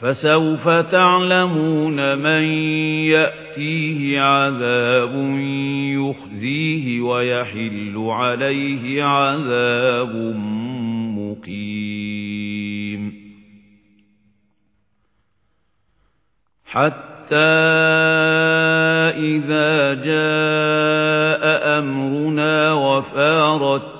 فَسَوْفَ تَعْلَمُونَ مَن يَأْتِيهِ عَذَابٌ يُخْزِيهِ وَيَحِلُّ عَلَيْهِ عَذَابٌ مُقِيمٌ. حَتَّى إِذَا جَاءَ أَمْرُنَا وَفَارَتِ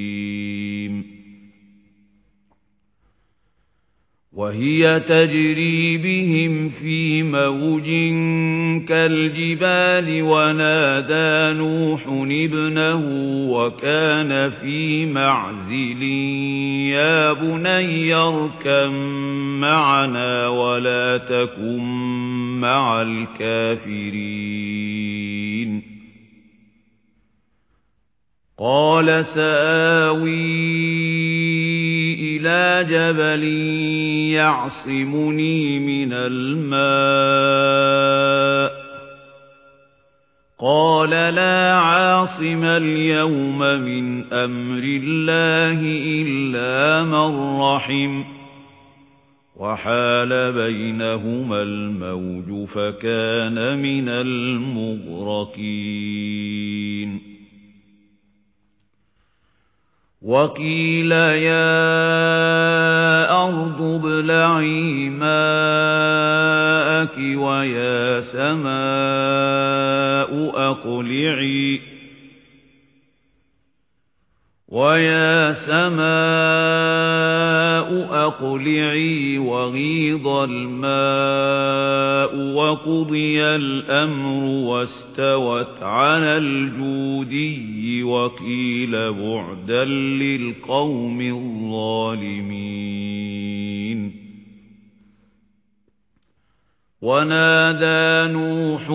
وَهِيَ تَجْرِي بِهِمْ فِي مَوْجٍ كَالْجِبَالِ وَنَادَى نُوحٌ ابْنَهُ وَكَانَ فِي مَعْزِلٍ. يَا بُنَيَّ ارْكَب مَّعَنَا وَلَا تَكُن مَّعَ الْكَافِرِينَ. قَالَ سَآوِي إِلَى جَبَلٍ يَعْصِمُنِي مِنَ الْمَاءِ. قَالَ لَا عَاصِمَ الْيَوْمَ مِنْ أَمْرِ اللَّهِ إِلَّا مَنْ رَحِمَ. وَحَالَ بَيْنَهُمَا الْمَوْجُ فَكَانَ مِنَ الْمُغْرَقِينَ. وَقِيلَ يَا أَرْضُ ابْلَعِي مَاءَكِ وَيَا سَمَاءُ أَقْلِعِي وَيَا سَمَاءُ أَقْلِعِي وَغِيضَ الْمَاءُ وَقُضِيَ الْأَمْرُ وَاسْتَوَتْ عَلَى الْجُودِيِّ وَقِيلَ بُعْدًا لِلْقَوْمِ الظَّالِمِينَ. وَنَادَى نُوحٌ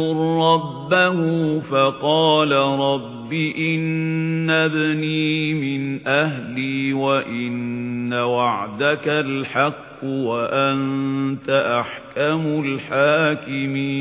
رَبَّهُ فَقَالَ رَبِّ إِنَّ ابْنِي مِنْ أَهْلِي وَإِنَّ وَعْدَكَ الْحَقُّ وَأَنْتَ أَحْكَمُ الْحَاكِمِينَ.